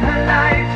her life.